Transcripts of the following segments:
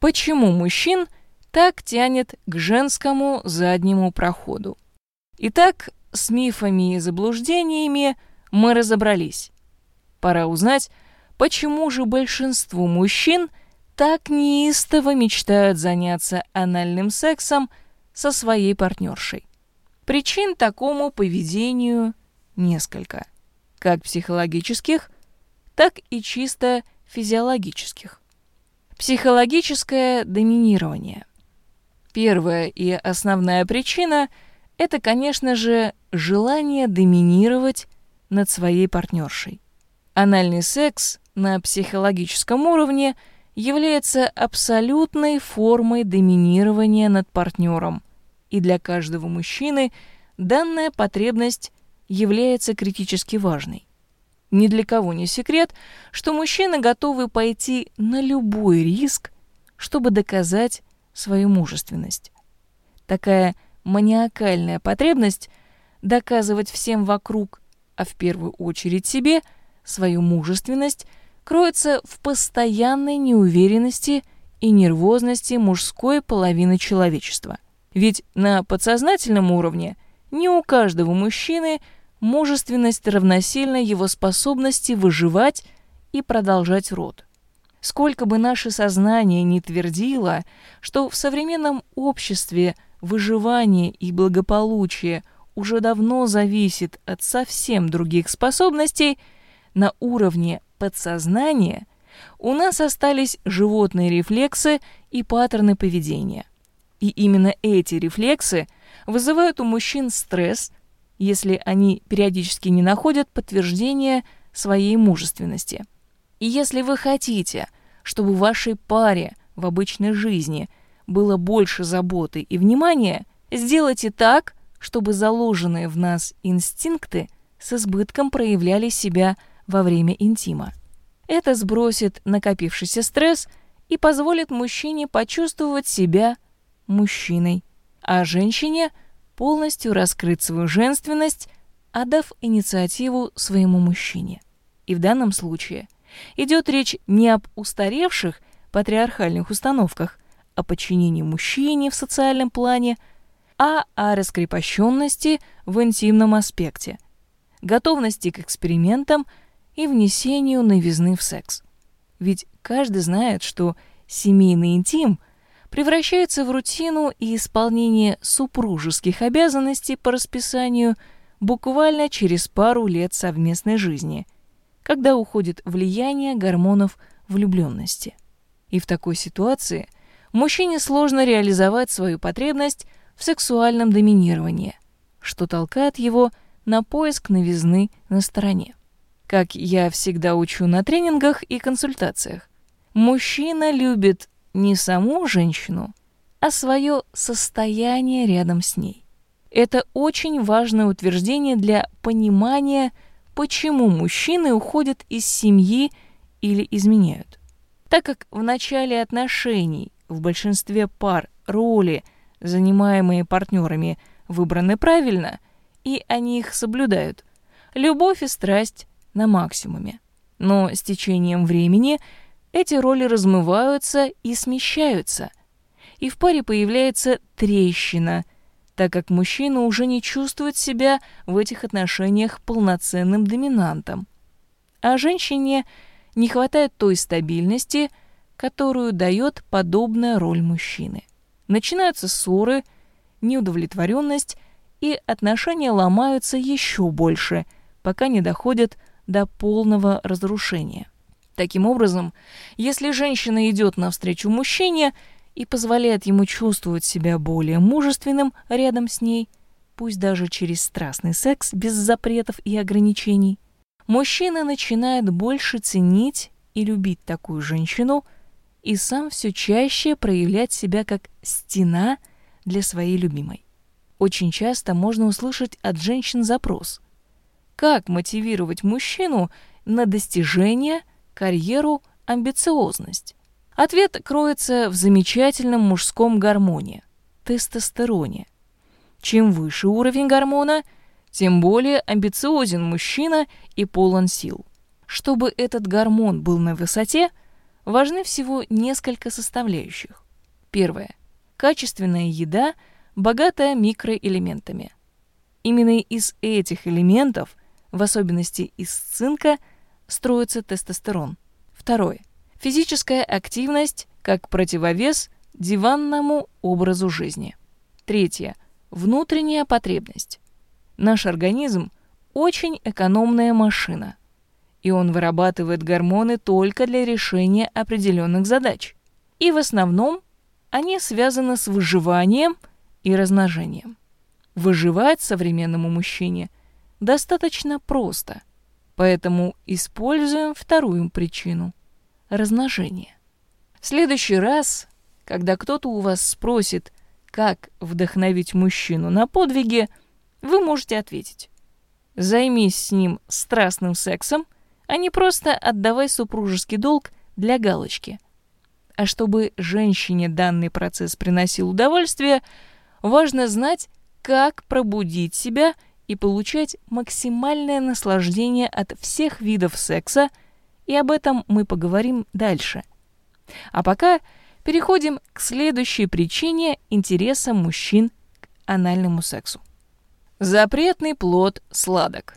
Почему мужчин так тянет к женскому заднему проходу? Итак, с мифами и заблуждениями мы разобрались. Пора узнать, почему же большинству мужчин так неистово мечтают заняться анальным сексом со своей партнершей. Причин такому поведению несколько, как психологических, так и чисто физиологических. Психологическое доминирование. Первая и основная причина – это, конечно же, желание доминировать над своей партнершей. Анальный секс на психологическом уровне является абсолютной формой доминирования над партнером, и для каждого мужчины данная потребность является критически важной. Ни для кого не секрет, что мужчины готовы пойти на любой риск, чтобы доказать свою мужественность. Такая маниакальная потребность доказывать всем вокруг, а в первую очередь себе, свою мужественность кроется в постоянной неуверенности и нервозности мужской половины человечества. Ведь на подсознательном уровне не у каждого мужчины – мужественность равносильна его способности выживать и продолжать род. Сколько бы наше сознание ни твердило, что в современном обществе выживание и благополучие уже давно зависит от совсем других способностей, на уровне подсознания у нас остались животные рефлексы и паттерны поведения. И именно эти рефлексы вызывают у мужчин стресс – если они периодически не находят подтверждения своей мужественности. И если вы хотите, чтобы в вашей паре в обычной жизни было больше заботы и внимания, сделайте так, чтобы заложенные в нас инстинкты с избытком проявляли себя во время интима. Это сбросит накопившийся стресс и позволит мужчине почувствовать себя мужчиной, а женщине – полностью раскрыть свою женственность, отдав инициативу своему мужчине. И в данном случае идет речь не об устаревших патриархальных установках, о подчинении мужчине в социальном плане, а о раскрепощенности в интимном аспекте, готовности к экспериментам и внесению новизны в секс. Ведь каждый знает, что семейный интим – превращается в рутину и исполнение супружеских обязанностей по расписанию буквально через пару лет совместной жизни, когда уходит влияние гормонов влюбленности. И в такой ситуации мужчине сложно реализовать свою потребность в сексуальном доминировании, что толкает его на поиск новизны на стороне. Как я всегда учу на тренингах и консультациях, мужчина любит не саму женщину, а свое состояние рядом с ней. Это очень важное утверждение для понимания, почему мужчины уходят из семьи или изменяют. Так как в начале отношений в большинстве пар роли, занимаемые партнерами, выбраны правильно, и они их соблюдают, любовь и страсть на максимуме. Но с течением времени – эти роли размываются и смещаются, и в паре появляется трещина, так как мужчина уже не чувствует себя в этих отношениях полноценным доминантом. А женщине не хватает той стабильности, которую дает подобная роль мужчины. Начинаются ссоры, неудовлетворенность, и отношения ломаются еще больше, пока не доходят до полного разрушения. Таким образом, если женщина идет навстречу мужчине и позволяет ему чувствовать себя более мужественным рядом с ней, пусть даже через страстный секс без запретов и ограничений, мужчина начинает больше ценить и любить такую женщину и сам все чаще проявлять себя как стена для своей любимой. Очень часто можно услышать от женщин запрос. Как мотивировать мужчину на достижение – карьеру, амбициозность? Ответ кроется в замечательном мужском гормоне – тестостероне. Чем выше уровень гормона, тем более амбициозен мужчина и полон сил. Чтобы этот гормон был на высоте, важны всего несколько составляющих. Первое. Качественная еда, богатая микроэлементами. Именно из этих элементов, в особенности из цинка, строится тестостерон. Второе. Физическая активность как противовес диванному образу жизни. Третье. Внутренняя потребность. Наш организм – очень экономная машина, и он вырабатывает гормоны только для решения определенных задач. И в основном они связаны с выживанием и размножением. Выживать современному мужчине достаточно просто, поэтому используем вторую причину – размножение. В следующий раз, когда кто-то у вас спросит, как вдохновить мужчину на подвиги, вы можете ответить. Займись с ним страстным сексом, а не просто отдавай супружеский долг для галочки. А чтобы женщине данный процесс приносил удовольствие, важно знать, как пробудить себя и получать максимальное наслаждение от всех видов секса, и об этом мы поговорим дальше. А пока переходим к следующей причине интереса мужчин к анальному сексу. Запретный плод сладок.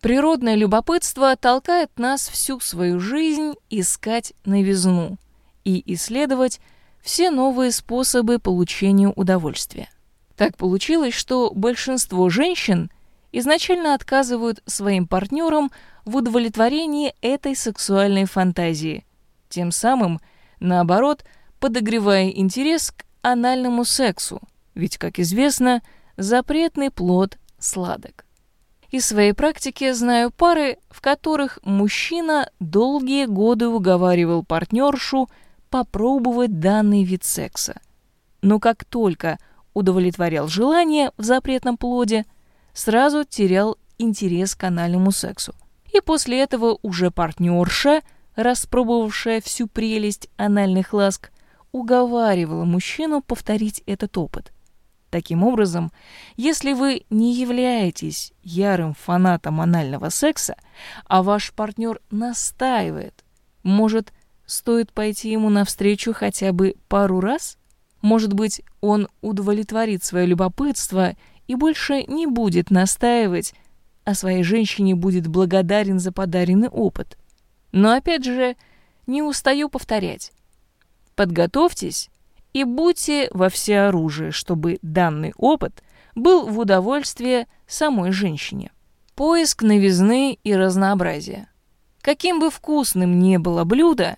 Природное любопытство толкает нас всю свою жизнь искать новизну и исследовать все новые способы получения удовольствия. Так получилось, что большинство женщин изначально отказывают своим партнерам в удовлетворении этой сексуальной фантазии, тем самым, наоборот, подогревая интерес к анальному сексу, ведь, как известно, запретный плод сладок. Из своей практики знаю пары, в которых мужчина долгие годы уговаривал партнершу попробовать данный вид секса. Но как только удовлетворял желание в запретном плоде, сразу терял интерес к анальному сексу. И после этого уже партнерша, распробовавшая всю прелесть анальных ласк, уговаривала мужчину повторить этот опыт. Таким образом, если вы не являетесь ярым фанатом анального секса, а ваш партнер настаивает, может, стоит пойти ему навстречу хотя бы пару раз? Может быть, он удовлетворит свое любопытство и больше не будет настаивать, а своей женщине будет благодарен за подаренный опыт. Но опять же, не устаю повторять. Подготовьтесь и будьте во всеоружии, чтобы данный опыт был в удовольствие самой женщине. Поиск новизны и разнообразия. Каким бы вкусным ни было блюдо,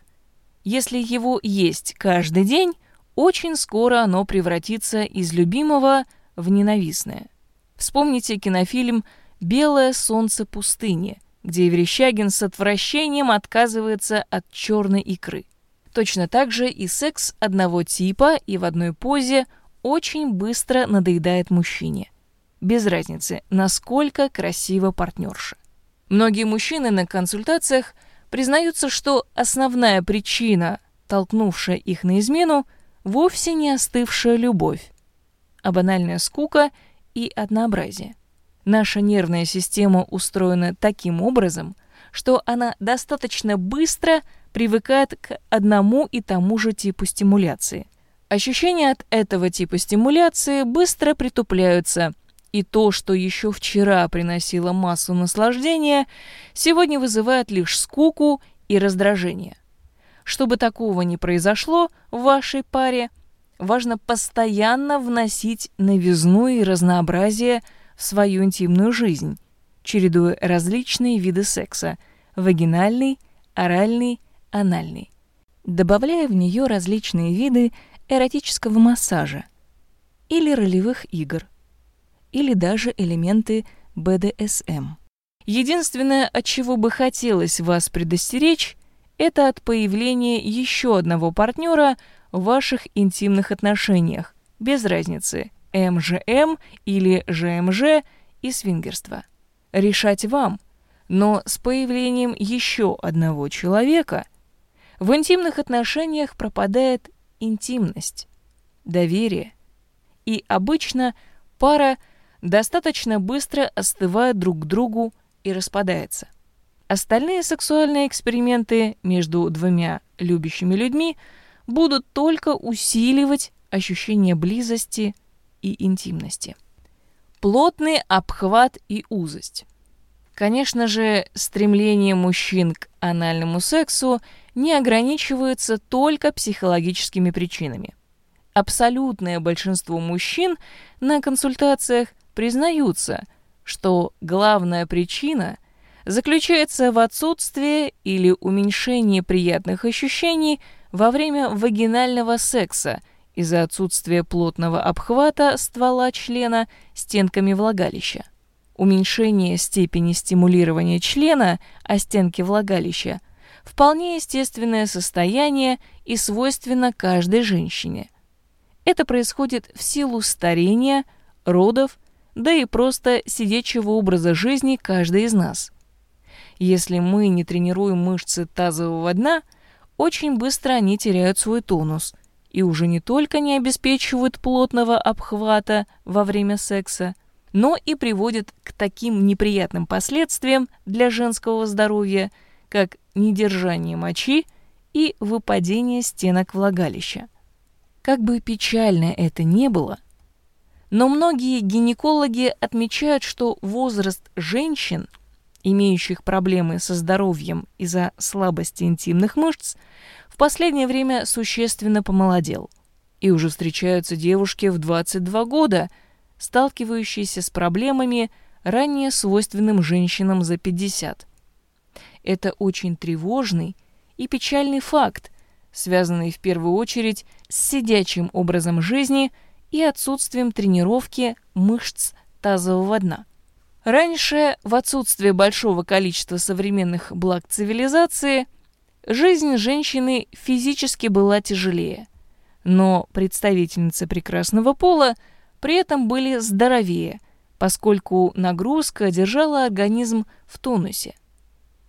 если его есть каждый день, очень скоро оно превратится из любимого в ненавистное. Вспомните кинофильм «Белое солнце пустыни», где Верещагин с отвращением отказывается от черной икры. Точно так же и секс одного типа и в одной позе очень быстро надоедает мужчине. Без разницы, насколько красиво партнерша. Многие мужчины на консультациях признаются, что основная причина, толкнувшая их на измену – вовсе не остывшая любовь, а банальная скука и однообразие. Наша нервная система устроена таким образом, что она достаточно быстро привыкает к одному и тому же типу стимуляции. Ощущения от этого типа стимуляции быстро притупляются, и то, что еще вчера приносило массу наслаждения, сегодня вызывает лишь скуку и раздражение. Чтобы такого не произошло в вашей паре, важно постоянно вносить новизну и разнообразие в свою интимную жизнь, чередуя различные виды секса – вагинальный, оральный, анальный, добавляя в нее различные виды эротического массажа или ролевых игр, или даже элементы БДСМ. Единственное, от чего бы хотелось вас предостеречь, это от появления еще одного партнера в ваших интимных отношениях, без разницы, МЖМ или ЖМЖ и свингерство. Решать вам, но с появлением еще одного человека в интимных отношениях пропадает интимность, доверие, и обычно пара достаточно быстро остывает друг к другу и распадается. Остальные сексуальные эксперименты между двумя любящими людьми будут только усиливать ощущение близости и интимности. Плотный обхват и узость. Конечно же, стремление мужчин к анальному сексу не ограничивается только психологическими причинами. Абсолютное большинство мужчин на консультациях признаются, что главная причина заключается в отсутствии или уменьшении приятных ощущений во время вагинального секса из-за отсутствия плотного обхвата ствола члена стенками влагалища. Уменьшение степени стимулирования члена о стенке влагалища – вполне естественное состояние и свойственно каждой женщине. Это происходит в силу старения, родов, да и просто сидячего образа жизни каждой из нас. Если мы не тренируем мышцы тазового дна, очень быстро они теряют свой тонус и уже не только не обеспечивают плотного обхвата во время секса, но и приводят к таким неприятным последствиям для женского здоровья, как недержание мочи и выпадение стенок влагалища. Как бы печально это ни было, но многие гинекологи отмечают, что возраст женщин, имеющих проблемы со здоровьем из-за слабости интимных мышц, в последнее время существенно помолодел. И уже встречаются девушки в 22 года, сталкивающиеся с проблемами, ранее свойственным женщинам за 50. Это очень тревожный и печальный факт, связанный в первую очередь с сидячим образом жизни и отсутствием тренировки мышц тазового дна. Раньше, в отсутствие большого количества современных благ цивилизации, жизнь женщины физически была тяжелее, но представительницы прекрасного пола при этом были здоровее, поскольку нагрузка держала организм в тонусе.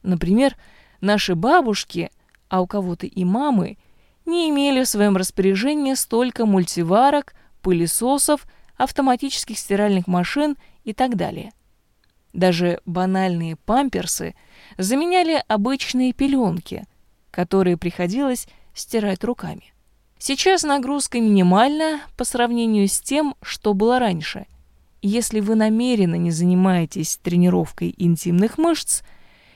Например, наши бабушки – а у кого-то и мамы, не имели в своем распоряжении столько мультиварок, пылесосов, автоматических стиральных машин и так далее. Даже банальные памперсы заменяли обычные пеленки, которые приходилось стирать руками. Сейчас нагрузка минимальна по сравнению с тем, что было раньше. Если вы намеренно не занимаетесь тренировкой интимных мышц –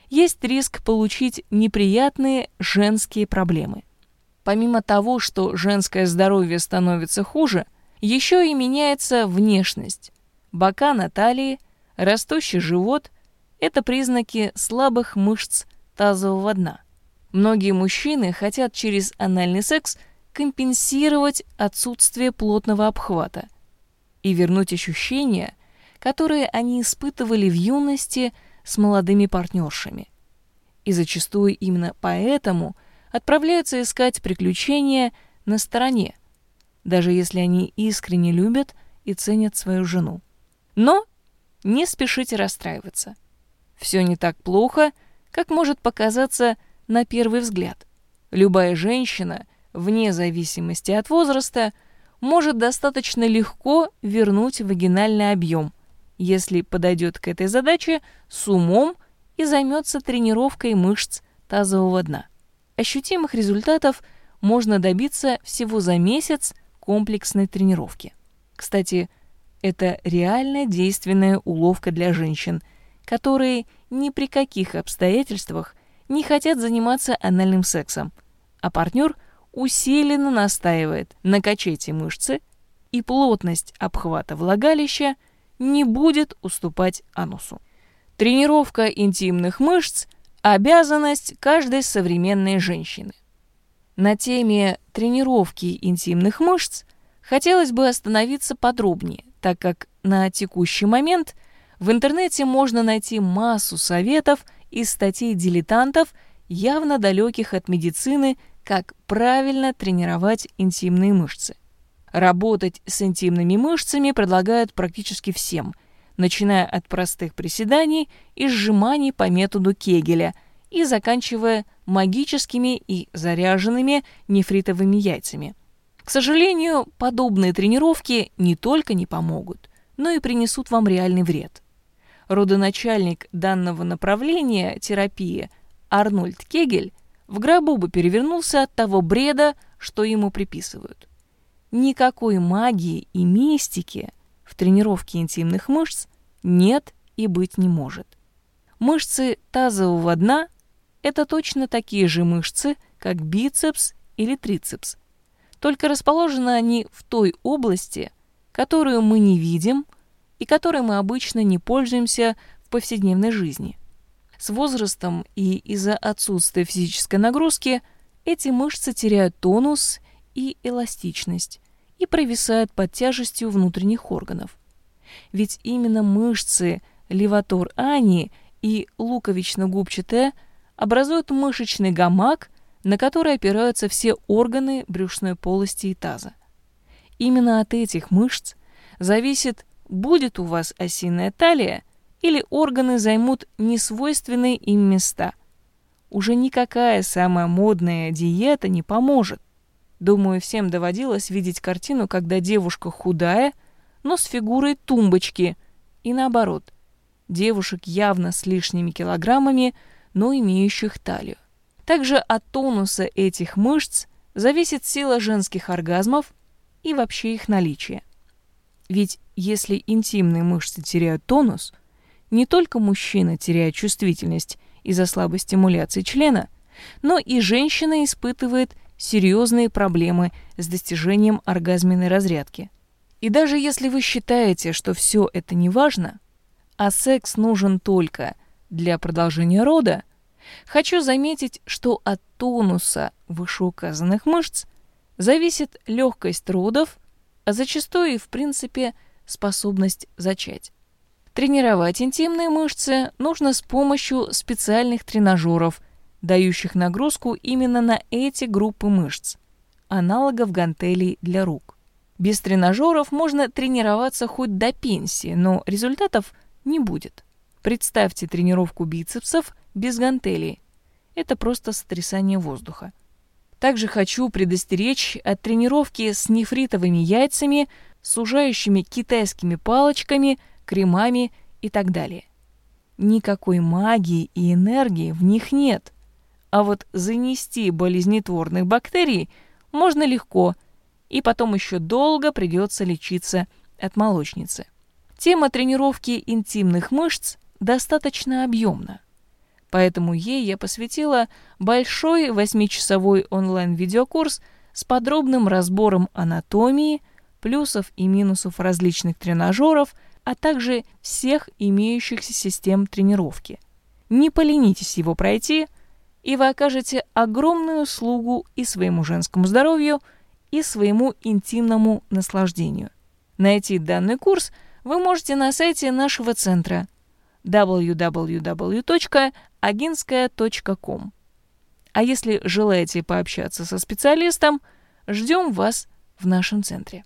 есть риск получить неприятные женские проблемы. Помимо того, что женское здоровье становится хуже, еще и меняется внешность. Бока на талии, растущий живот – это признаки слабых мышц тазового дна. Многие мужчины хотят через анальный секс компенсировать отсутствие плотного обхвата и вернуть ощущения, которые они испытывали в юности – с молодыми партнершами. И зачастую именно поэтому отправляются искать приключения на стороне, даже если они искренне любят и ценят свою жену. Но не спешите расстраиваться. Все не так плохо, как может показаться на первый взгляд. Любая женщина, вне зависимости от возраста, может достаточно легко вернуть вагинальный объем, если подойдет к этой задаче с умом и займется тренировкой мышц тазового дна. Ощутимых результатов можно добиться всего за месяц комплексной тренировки. Кстати, это реально действенная уловка для женщин, которые ни при каких обстоятельствах не хотят заниматься анальным сексом, а партнер усиленно настаивает накачайте мышцы, и плотность обхвата влагалища – не будет уступать анусу. Тренировка интимных мышц – обязанность каждой современной женщины. На теме тренировки интимных мышц хотелось бы остановиться подробнее, так как на текущий момент в интернете можно найти массу советов из статей дилетантов, явно далеких от медицины, как правильно тренировать интимные мышцы. Работать с интимными мышцами предлагают практически всем, начиная от простых приседаний и сжиманий по методу Кегеля и заканчивая магическими и заряженными нефритовыми яйцами. К сожалению, подобные тренировки не только не помогут, но и принесут вам реальный вред. родоначальник данного направления терапии Арнольд Кегель в гробу бы перевернулся от того бреда, что ему приписывают. Никакой магии и мистики в тренировке интимных мышц нет и быть не может. Мышцы тазового дна – это точно такие же мышцы, как бицепс или трицепс. Только расположены они в той области, которую мы не видим и которой мы обычно не пользуемся в повседневной жизни. С возрастом и из-за отсутствия физической нагрузки эти мышцы теряют тонус и эластичность и провисают под тяжестью внутренних органов. Ведь именно мышцы леватор ани и луковично-губчатая образуют мышечный гамак, на который опираются все органы брюшной полости и таза. Именно от этих мышц зависит, будет у вас осиная талия или органы займут несвойственные им места. Уже никакая самая модная диета не поможет. Думаю, всем доводилось видеть картину, когда девушка худая, но с фигурой тумбочки, и наоборот. Девушек явно с лишними килограммами, но имеющих талию. Также от тонуса этих мышц зависит сила женских оргазмов и вообще их наличие. Ведь если интимные мышцы теряют тонус, не только мужчина теряет чувствительность из-за слабой стимуляции члена, но и женщина испытывает серьезные проблемы с достижением оргазменной разрядки. И даже если вы считаете, что все это не важно, а секс нужен только для продолжения рода, хочу заметить, что от тонуса вышеуказанных мышц зависит легкость родов, а зачастую и, в принципе, способность зачать. Тренировать интимные мышцы нужно с помощью специальных тренажеров, дающих нагрузку именно на эти группы мышц, аналогов гантелей для рук. Без тренажеров можно тренироваться хоть до пенсии, но результатов не будет. Представьте тренировку бицепсов без гантелей. Это просто сотрясание воздуха. Также хочу предостеречь от тренировки с нефритовыми яйцами, сужающими китайскими палочками, кремами и так далее. Никакой магии и энергии в них нет. А вот занести болезнетворных бактерий можно легко, и потом еще долго придется лечиться от молочницы. Тема тренировки интимных мышц достаточно объемна. Поэтому ей я посвятила большой восьмичасовой онлайн-видеокурс с подробным разбором анатомии, плюсов и минусов различных тренажеров, а также всех имеющихся систем тренировки. Не поленитесь его пройти, и вы окажете огромную услугу и своему женскому здоровью, и своему интимному наслаждению. Найти данный курс вы можете на сайте нашего центра www aginskaya.com. А если желаете пообщаться со специалистом, ждем вас в нашем центре.